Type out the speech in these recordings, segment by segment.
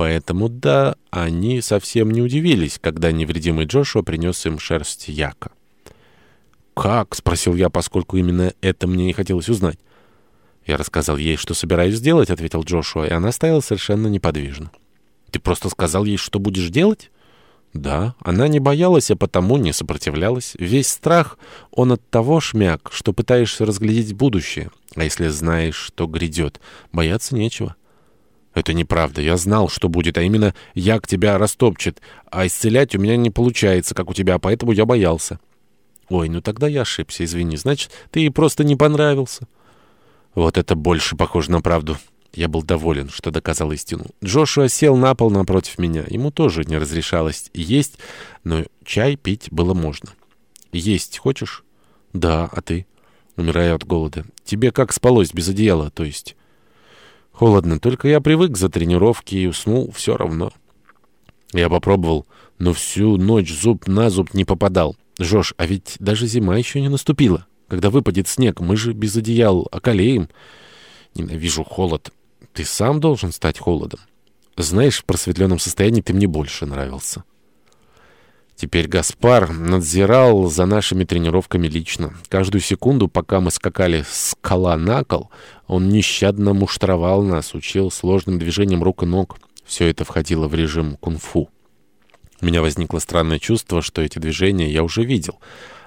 Поэтому, да, они совсем не удивились, когда невредимый Джошуа принес им шерсть яка. «Как?» — спросил я, поскольку именно это мне и хотелось узнать. «Я рассказал ей, что собираюсь сделать», — ответил Джошуа, и она стояла совершенно неподвижно. «Ты просто сказал ей, что будешь делать?» Да, она не боялась, а потому не сопротивлялась. Весь страх, он от того, шмяк, что пытаешься разглядеть будущее. А если знаешь, что грядет, бояться нечего. Это неправда. Я знал, что будет, а именно як тебя растопчет. А исцелять у меня не получается, как у тебя, поэтому я боялся. Ой, ну тогда я ошибся, извини. Значит, ты ей просто не понравился. Вот это больше похоже на правду. Я был доволен, что доказал истину. Джошуа сел на пол напротив меня. Ему тоже не разрешалось есть, но чай пить было можно. «Есть хочешь?» «Да, а ты?» «Умираю от голода. Тебе как спалось без одеяла, то есть?» «Холодно, только я привык за тренировки и уснул все равно». Я попробовал, но всю ночь зуб на зуб не попадал. «Жош, а ведь даже зима еще не наступила. Когда выпадет снег, мы же без одеял околеем. Ненавижу холод». Ты сам должен стать холодом. Знаешь, в просветленном состоянии ты мне больше нравился. Теперь Гаспар надзирал за нашими тренировками лично. Каждую секунду, пока мы скакали с кола на кол, он нещадно муштровал нас, учил сложным движением рук и ног. Все это входило в режим кунг-фу. У меня возникло странное чувство, что эти движения я уже видел.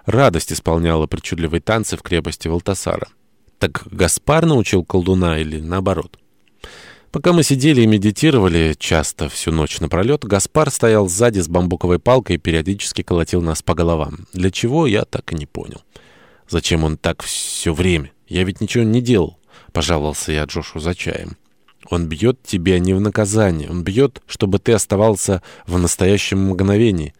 Радость исполняла причудливые танцы в крепости Валтасара. Так Гаспар научил колдуна или наоборот? Пока мы сидели и медитировали, часто всю ночь напролет, Гаспар стоял сзади с бамбуковой палкой и периодически колотил нас по головам. Для чего, я так и не понял. Зачем он так все время? Я ведь ничего не делал, пожаловался я Джошу за чаем. Он бьет тебя не в наказание, он бьет, чтобы ты оставался в настоящем мгновении.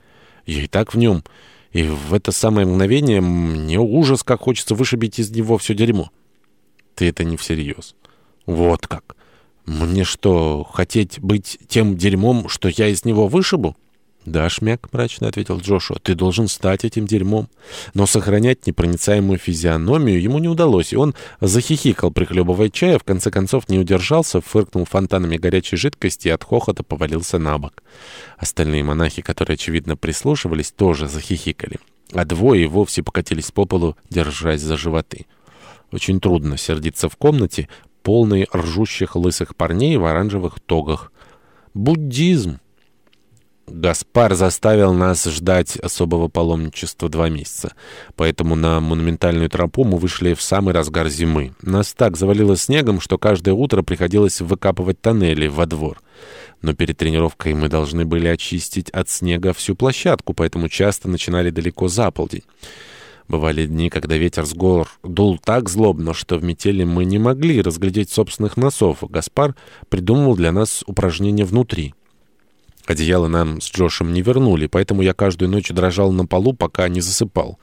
Я и так в нем, и в это самое мгновение мне ужас, как хочется вышибить из него все дерьмо. Ты это не всерьез. Вот как. «Мне что, хотеть быть тем дерьмом, что я из него вышибу?» «Да, Шмяк», — мрачно ответил Джошуа, — «ты должен стать этим дерьмом». Но сохранять непроницаемую физиономию ему не удалось, и он захихикал, прихлебывая чая, в конце концов не удержался, фыркнул фонтанами горячей жидкости и от хохота повалился на бок. Остальные монахи, которые, очевидно, прислушивались, тоже захихикали, а двое вовсе покатились по полу, держась за животы. Очень трудно сердиться в комнате, полный ржущих лысых парней в оранжевых тогах. Буддизм! Гаспар заставил нас ждать особого паломничества два месяца. Поэтому на монументальную тропу мы вышли в самый разгар зимы. Нас так завалило снегом, что каждое утро приходилось выкапывать тоннели во двор. Но перед тренировкой мы должны были очистить от снега всю площадку, поэтому часто начинали далеко за полдень. Бывали дни, когда ветер с гор дул так злобно, что в метели мы не могли разглядеть собственных носов. Гаспар придумывал для нас упражнения внутри. Одеяло нам с Джошем не вернули, поэтому я каждую ночь дрожал на полу, пока не засыпал.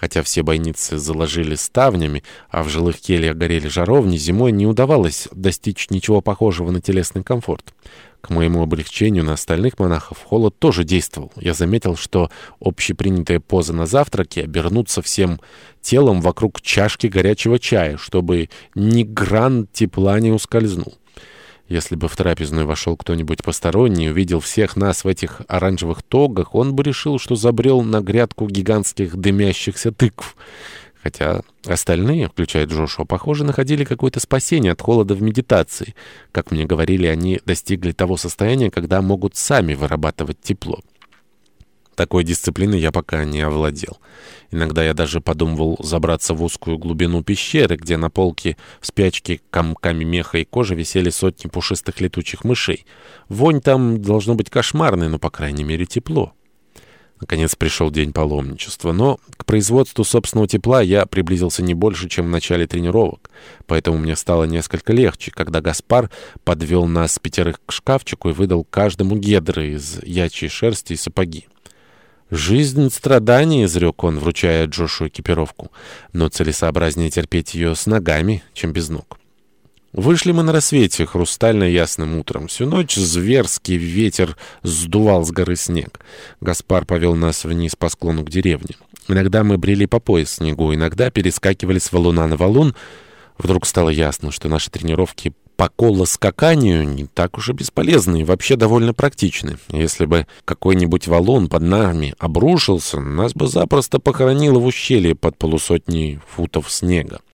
Хотя все бойницы заложили ставнями, а в жилых кельях горели жаровни, зимой не удавалось достичь ничего похожего на телесный комфорт. К моему облегчению на остальных монахов холод тоже действовал. Я заметил, что общепринятая поза на завтраке — обернуться всем телом вокруг чашки горячего чая, чтобы ни гран тепла не ускользнул. Если бы в трапезную вошел кто-нибудь посторонний и увидел всех нас в этих оранжевых тогах, он бы решил, что забрел на грядку гигантских дымящихся тыкв. Хотя остальные, включая Джошуа, похоже, находили какое-то спасение от холода в медитации. Как мне говорили, они достигли того состояния, когда могут сами вырабатывать тепло. Такой дисциплины я пока не овладел. Иногда я даже подумывал забраться в узкую глубину пещеры, где на полке в спячке комками меха и кожи висели сотни пушистых летучих мышей. Вонь там должно быть кошмарной, но, по крайней мере, тепло. Наконец пришел день паломничества, но к производству собственного тепла я приблизился не больше, чем в начале тренировок. Поэтому мне стало несколько легче, когда Гаспар подвел нас пятерых к шкафчику и выдал каждому гедры из ячьей шерсти и сапоги. «Жизнь — страдание», — изрек он, вручая Джошу экипировку. «Но целесообразнее терпеть ее с ногами, чем без ног». Вышли мы на рассвете, хрустально ясным утром. Всю ночь зверский ветер сдувал с горы снег. Гаспар повел нас вниз по склону к деревне. Иногда мы брели по пояс снегу, иногда перескакивали с валуна на валун. Вдруг стало ясно, что наши тренировки по колоскаканию не так уж и бесполезны и вообще довольно практичны. Если бы какой-нибудь валун под нами обрушился, нас бы запросто похоронило в ущелье под полусотней футов снега.